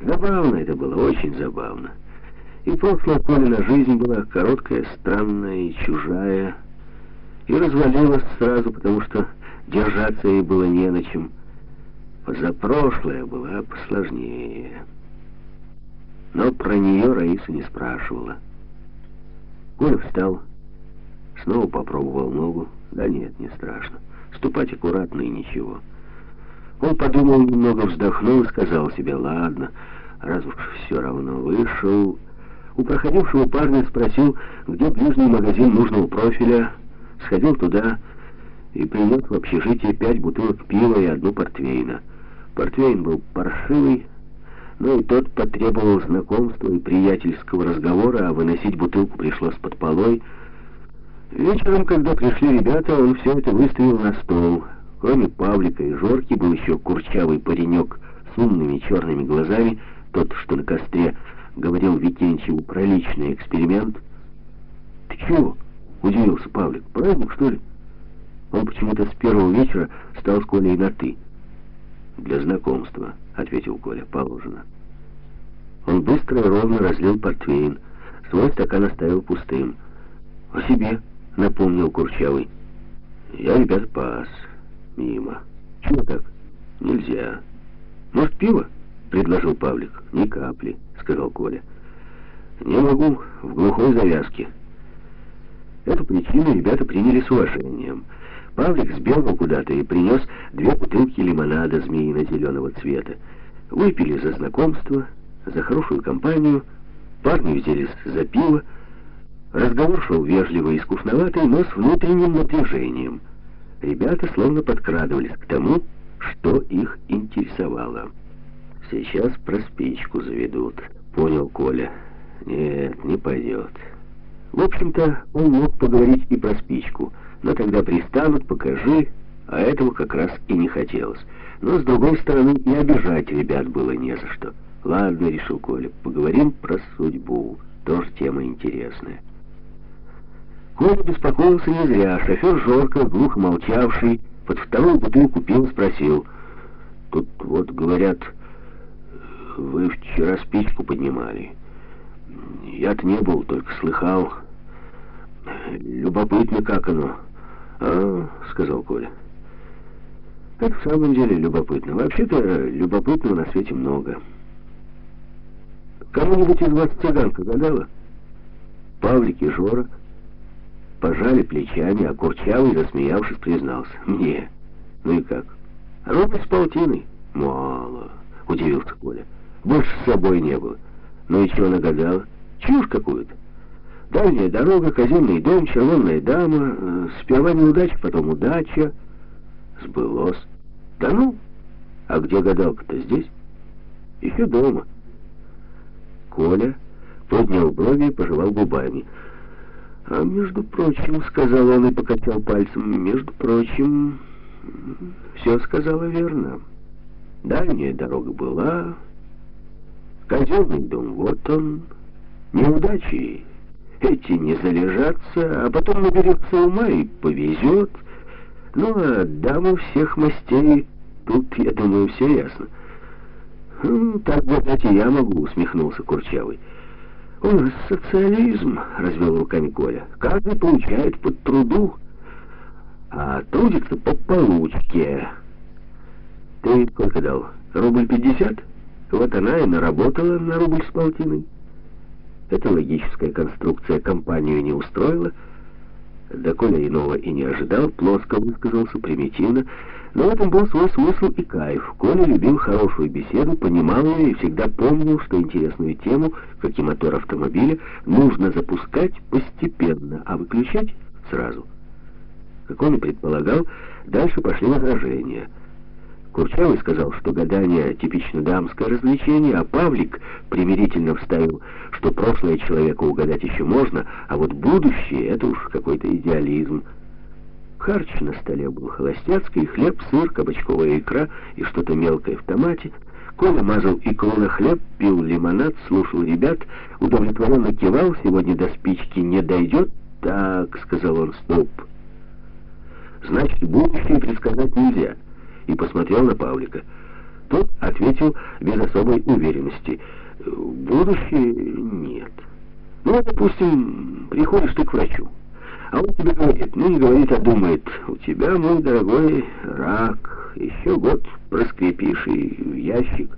Забавно это было, очень забавно. И прошлая Колина жизнь была короткая, странная и чужая, и развалилась сразу, потому что держаться ей было не на чем. Позапрошлая была посложнее. Но про нее Раиса не спрашивала. Коля встал, снова попробовал ногу. Да нет, не страшно. Ступать аккуратно и ничего. Он подумал немного, вздохнул и сказал себе, ладно, раз уж все равно вышел. У проходившего парня спросил, где ближний магазин нужного профиля, сходил туда и принес в общежитие пять бутылок пива и одну портвейна. Портвейн был паршивый, но и тот потребовал знакомства и приятельского разговора, а выносить бутылку пришлось под полой. Вечером, когда пришли ребята, он все это выставил на стол. Кроме Павлика и Жорки был еще курчавый паренек с умными черными глазами, тот, что на костре, говорил Викентьеву про личный эксперимент. «Ты чего?» — удивился Павлик. «Праздник, что ли?» Он почему-то с первого вечера стал с Колей на «ты». «Для знакомства», — ответил Коля, — «положено». Он быстро и ровно разлил портвейн. Свой стакан оставил пустым. «О себе», — напомнил Курчавый. «Я, ребят, пас. Мимо». «Чего так?» «Нельзя». «Может, пиво?» — предложил Павлик. «Ни капли», — сказал Коля. «Не могу, в глухой завязке». Эту причину ребята приняли с уважением — Павлик сбегал куда-то и принес две бутылки лимонада змеино-зеленого цвета. Выпили за знакомство, за хорошую компанию, парни взялись за пиво. Разговор шел вежливый и скучноватый, но с внутренним напряжением. Ребята словно подкрадывались к тому, что их интересовало. «Сейчас про спичку заведут», — понял Коля. «Нет, не пойдет». В общем-то, он мог поговорить и про спичку — но тогда пристанут, покажи, а этого как раз и не хотелось. Но, с другой стороны, и обижать ребят было не за что. Ладно, решил Коля, поговорим про судьбу. Тоже тема интересная. Коля беспокоился не зря. Шофер Жорка, глухо молчавший, под вторую бутылку пива спросил. Тут вот говорят, вы вчера спичку поднимали. Я-то не был, только слыхал. Любопытно, как оно. «А, — сказал Коля, — это в самом деле любопытно. Вообще-то любопытного на свете много. Кому-нибудь из вас цыганка гадала?» Павлик и Жора пожали плечами, а Курчавый, засмеявшись, признался. «Мне. Ну и как? Рубль с полтиной?» «Мало», — удивился Коля. «Больше с собой не было. Ну и чего нагадала? Чушь какую-то». Дальняя дорога, казенный дом, червонная дама. Э, сперва неудача, потом удача. Сбылось. Да ну? А где гадалка-то здесь? Еще дома. Коля поднял брови и пожевал губами. А между прочим, сказал он и покачал пальцем, между прочим, все сказала верно. Дальняя дорога была, казенный дом вот он, неудачи эти не залежатся, а потом наберется ума и повезет. Ну, а дамы всех мастей, тут, я думаю, все ясно. Ну, так вот эти я могу, усмехнулся Курчавый. У нас социализм, развел руками Коля. Каждый получает под труду, а трудится по получке. Ты сколько дал? Рубль пятьдесят? Вот она и наработала на рубль с полтиной. Эта логическая конструкция компанию не устроила. Да Коля иного и не ожидал, плоско высказался, примитивно, но в этом был свой смысл и кайф. Коля любил хорошую беседу, понимал ее и всегда помнил, что интересную тему, как и мотор автомобиля, нужно запускать постепенно, а выключать сразу. Как он и предполагал, дальше пошли возражения — Курчавый сказал, что гадание — типично дамское развлечение, а Павлик примирительно вставил, что прошлое человека угадать еще можно, а вот будущее — это уж какой-то идеализм. Харч на столе был холостяцкий, хлеб, сыр, кабачковая икра и что-то мелкое в томате. Коля мазал икру на хлеб, пил лимонад, слушал ребят, удовлетворенно кивал, сегодня до спички не дойдет. «Так», — сказал он, — «стоп». «Значит, будущее предсказать нельзя» и посмотрел на Павлика. Тот ответил без особой уверенности. Будущее нет. Ну, допустим, приходишь ты к врачу. А он тебе говорит, ну не говорит, а думает, у тебя, мой дорогой, рак, еще год проскрипишь и в ящик.